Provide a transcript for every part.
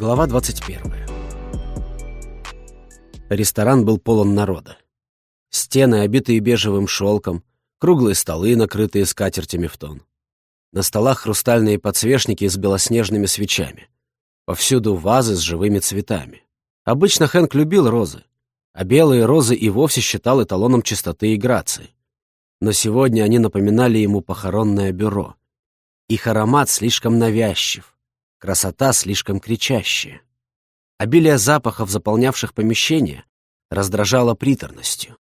Глава 21. Ресторан был полон народа. Стены, обитые бежевым шелком, круглые столы, накрытые скатертями в тон. На столах хрустальные подсвечники с белоснежными свечами. Повсюду вазы с живыми цветами. Обычно Хэнк любил розы, а белые розы и вовсе считал эталоном чистоты и грации. Но сегодня они напоминали ему похоронное бюро. Их аромат слишком навязчив, красота слишком кричащая. Обилие запахов, заполнявших помещение, раздражало приторностью.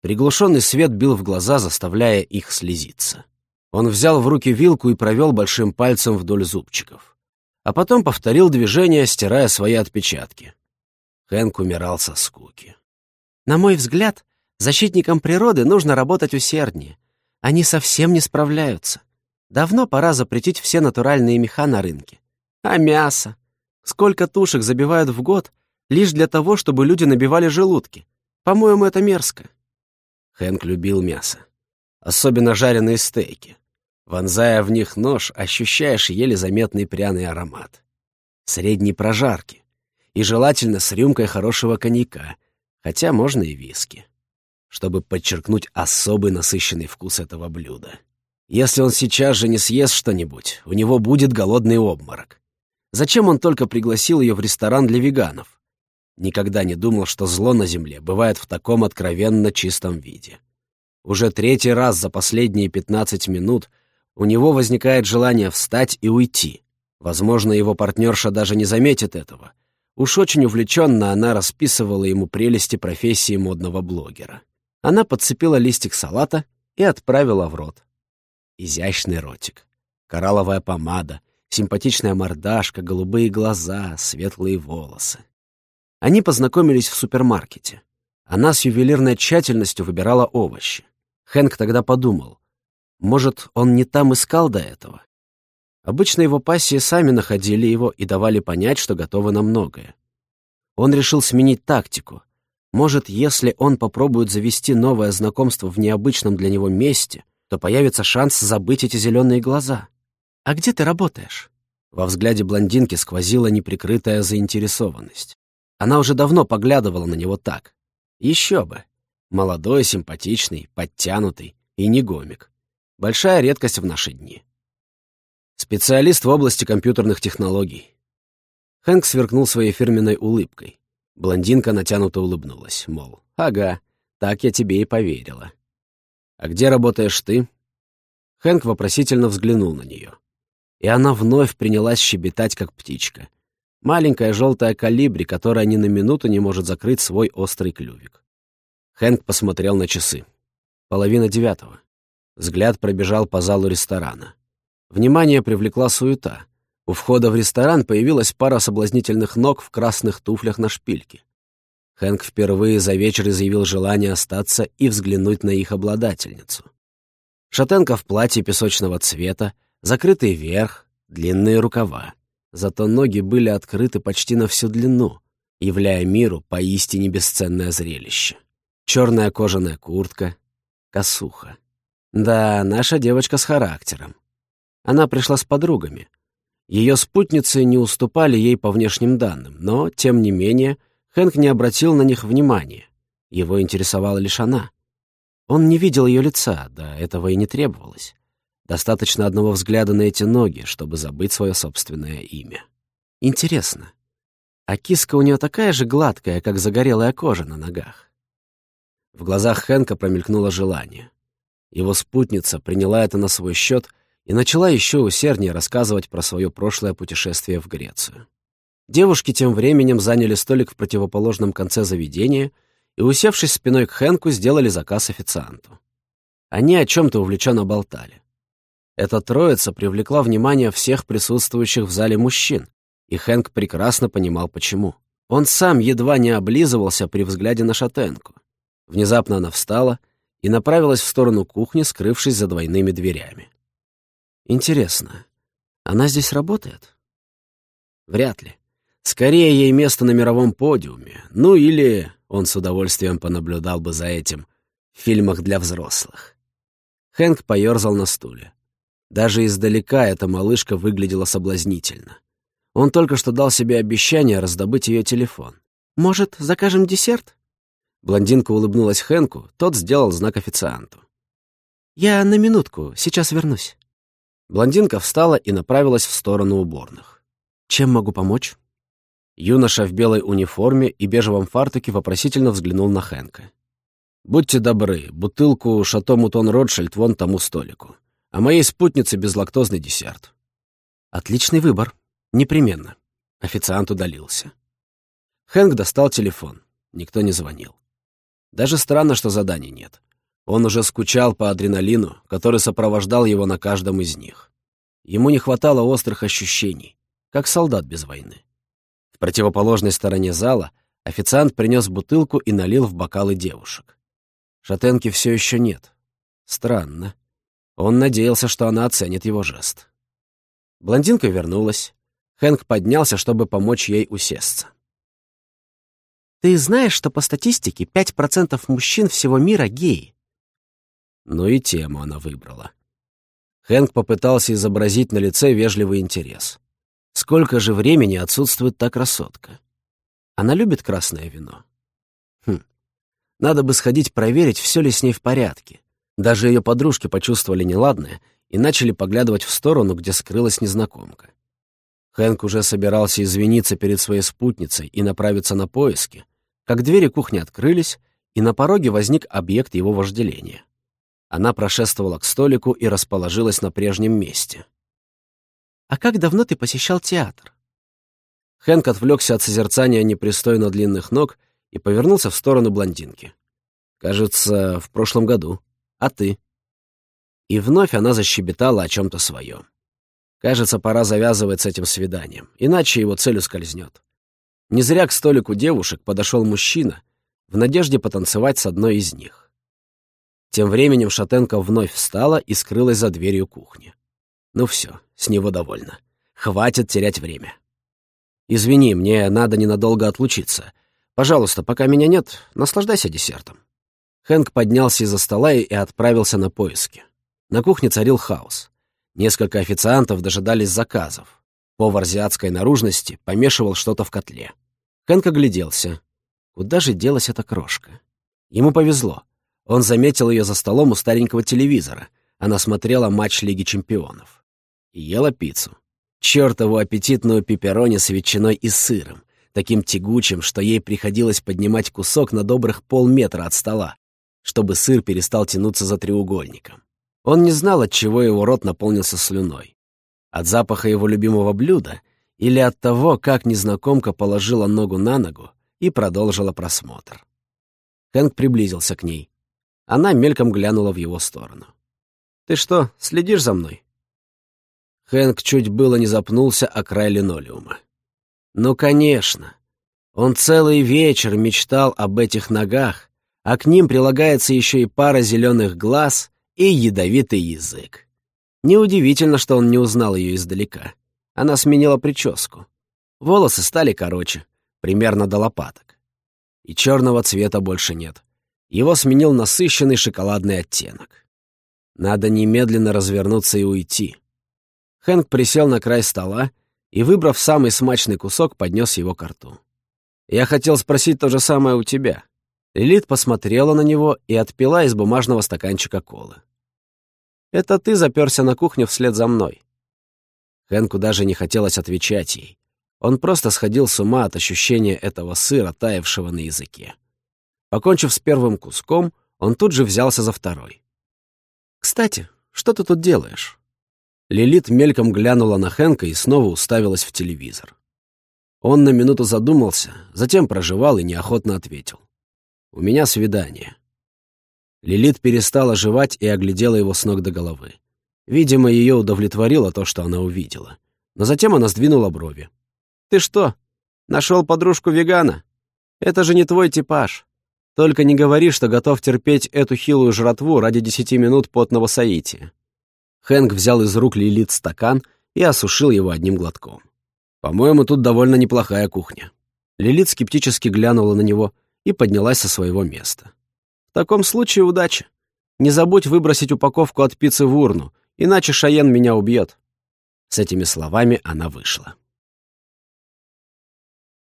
Приглушенный свет бил в глаза, заставляя их слезиться. Он взял в руки вилку и провел большим пальцем вдоль зубчиков. А потом повторил движение, стирая свои отпечатки. Хэнк умирал со скуки. «На мой взгляд, защитникам природы нужно работать усерднее. Они совсем не справляются. Давно пора запретить все натуральные меха на рынке. А мясо? Сколько тушек забивают в год лишь для того, чтобы люди набивали желудки? По-моему, это мерзко. Хэнк любил мясо. Особенно жареные стейки. Вонзая в них нож, ощущаешь еле заметный пряный аромат. Средней прожарки. И желательно с рюмкой хорошего коньяка, хотя можно и виски, чтобы подчеркнуть особый насыщенный вкус этого блюда. Если он сейчас же не съест что-нибудь, у него будет голодный обморок. Зачем он только пригласил ее в ресторан для веганов? Никогда не думал, что зло на земле бывает в таком откровенно чистом виде. Уже третий раз за последние 15 минут у него возникает желание встать и уйти. Возможно, его партнерша даже не заметит этого. Уж очень увлеченно она расписывала ему прелести профессии модного блогера. Она подцепила листик салата и отправила в рот. Изящный ротик, коралловая помада — Симпатичная мордашка, голубые глаза, светлые волосы. Они познакомились в супермаркете. Она с ювелирной тщательностью выбирала овощи. Хэнк тогда подумал, может, он не там искал до этого? Обычно его пассии сами находили его и давали понять, что готовы на многое. Он решил сменить тактику. Может, если он попробует завести новое знакомство в необычном для него месте, то появится шанс забыть эти зеленые глаза. «А где ты работаешь?» Во взгляде блондинки сквозила неприкрытая заинтересованность. Она уже давно поглядывала на него так. Еще бы. Молодой, симпатичный, подтянутый и не гомик. Большая редкость в наши дни. Специалист в области компьютерных технологий. Хэнк сверкнул своей фирменной улыбкой. Блондинка натянуто улыбнулась, мол, «Ага, так я тебе и поверила». «А где работаешь ты?» Хэнк вопросительно взглянул на нее и она вновь принялась щебетать, как птичка. Маленькая желтая калибри, которая ни на минуту не может закрыть свой острый клювик. Хэнк посмотрел на часы. Половина девятого. Взгляд пробежал по залу ресторана. Внимание привлекла суета. У входа в ресторан появилась пара соблазнительных ног в красных туфлях на шпильке. Хэнк впервые за вечер изъявил желание остаться и взглянуть на их обладательницу. Шатенка в платье песочного цвета, Закрытый верх, длинные рукава. Зато ноги были открыты почти на всю длину, являя миру поистине бесценное зрелище. Черная кожаная куртка, косуха. Да, наша девочка с характером. Она пришла с подругами. Ее спутницы не уступали ей по внешним данным, но, тем не менее, Хэнк не обратил на них внимания. Его интересовала лишь она. Он не видел ее лица, да этого и не требовалось. Достаточно одного взгляда на эти ноги, чтобы забыть свое собственное имя. Интересно, а киска у нее такая же гладкая, как загорелая кожа на ногах? В глазах Хэнка промелькнуло желание. Его спутница приняла это на свой счет и начала еще усерднее рассказывать про свое прошлое путешествие в Грецию. Девушки тем временем заняли столик в противоположном конце заведения и, усевшись спиной к Хэнку, сделали заказ официанту. Они о чем-то увлеченно болтали. Эта троица привлекла внимание всех присутствующих в зале мужчин, и Хэнк прекрасно понимал, почему. Он сам едва не облизывался при взгляде на шатенку. Внезапно она встала и направилась в сторону кухни, скрывшись за двойными дверями. Интересно, она здесь работает? Вряд ли. Скорее, ей место на мировом подиуме. Ну или он с удовольствием понаблюдал бы за этим в фильмах для взрослых. Хэнк поерзал на стуле. Даже издалека эта малышка выглядела соблазнительно. Он только что дал себе обещание раздобыть ее телефон. «Может, закажем десерт?» Блондинка улыбнулась Хэнку, тот сделал знак официанту. «Я на минутку, сейчас вернусь». Блондинка встала и направилась в сторону уборных. «Чем могу помочь?» Юноша в белой униформе и бежевом фартуке вопросительно взглянул на Хэнка. «Будьте добры, бутылку «Шато Мутон Ротшильд» вон тому столику, а моей спутнице безлактозный десерт». «Отличный выбор. Непременно». Официант удалился. Хэнк достал телефон. Никто не звонил. Даже странно, что заданий нет. Он уже скучал по адреналину, который сопровождал его на каждом из них. Ему не хватало острых ощущений, как солдат без войны. В противоположной стороне зала официант принес бутылку и налил в бокалы девушек. Шатенки все еще нет. Странно. Он надеялся, что она оценит его жест. Блондинка вернулась. Хэнк поднялся, чтобы помочь ей усесться. «Ты знаешь, что по статистике 5% мужчин всего мира геи?» Ну и тему она выбрала. Хэнк попытался изобразить на лице вежливый интерес. Сколько же времени отсутствует та красотка? Она любит красное вино? Хм. Надо бы сходить проверить, все ли с ней в порядке. Даже ее подружки почувствовали неладное и начали поглядывать в сторону, где скрылась незнакомка. Хэнк уже собирался извиниться перед своей спутницей и направиться на поиски, как двери кухни открылись, и на пороге возник объект его вожделения. Она прошествовала к столику и расположилась на прежнем месте. «А как давно ты посещал театр?» Хэнк отвлекся от созерцания непристойно длинных ног и повернулся в сторону блондинки. «Кажется, в прошлом году. А ты?» И вновь она защебетала о чем-то своем. Кажется, пора завязывать с этим свиданием, иначе его цель ускользнет. Не зря к столику девушек подошел мужчина в надежде потанцевать с одной из них. Тем временем Шатенко вновь встала и скрылась за дверью кухни. Ну все, с него довольно. Хватит терять время. Извини, мне надо ненадолго отлучиться. Пожалуйста, пока меня нет, наслаждайся десертом. Хэнк поднялся из-за стола и отправился на поиски. На кухне царил хаос. Несколько официантов дожидались заказов. Повар азиатской наружности помешивал что-то в котле. Хэнк огляделся. Куда же делась эта крошка? Ему повезло. Он заметил ее за столом у старенького телевизора. Она смотрела матч Лиги чемпионов. И ела пиццу. Чёртову аппетитную пепперони с ветчиной и сыром, таким тягучим, что ей приходилось поднимать кусок на добрых полметра от стола, чтобы сыр перестал тянуться за треугольником. Он не знал, от чего его рот наполнился слюной. От запаха его любимого блюда или от того, как незнакомка положила ногу на ногу и продолжила просмотр. Хэнк приблизился к ней. Она мельком глянула в его сторону. «Ты что, следишь за мной?» Хэнк чуть было не запнулся о край линолеума. «Ну, конечно. Он целый вечер мечтал об этих ногах, а к ним прилагается еще и пара зеленых глаз и ядовитый язык. Неудивительно, что он не узнал ее издалека. Она сменила прическу. Волосы стали короче, примерно до лопаток. И черного цвета больше нет. Его сменил насыщенный шоколадный оттенок. Надо немедленно развернуться и уйти. Хэнк присел на край стола и, выбрав самый смачный кусок, поднес его к рту. «Я хотел спросить то же самое у тебя». Лилит посмотрела на него и отпила из бумажного стаканчика колы. «Это ты заперся на кухню вслед за мной». Хэнку даже не хотелось отвечать ей. Он просто сходил с ума от ощущения этого сыра, таявшего на языке. Покончив с первым куском, он тут же взялся за второй. «Кстати, что ты тут делаешь?» Лилит мельком глянула на Хэнка и снова уставилась в телевизор. Он на минуту задумался, затем проживал и неохотно ответил. «У меня свидание». Лилит перестала жевать и оглядела его с ног до головы. Видимо, ее удовлетворило то, что она увидела. Но затем она сдвинула брови. «Ты что, нашел подружку-вегана? Это же не твой типаж. Только не говори, что готов терпеть эту хилую жратву ради десяти минут потного соития». Хэнк взял из рук Лилит стакан и осушил его одним глотком. «По-моему, тут довольно неплохая кухня». Лилит скептически глянула на него и поднялась со своего места. «В таком случае удачи. Не забудь выбросить упаковку от пиццы в урну, иначе Шаен меня убьет». С этими словами она вышла.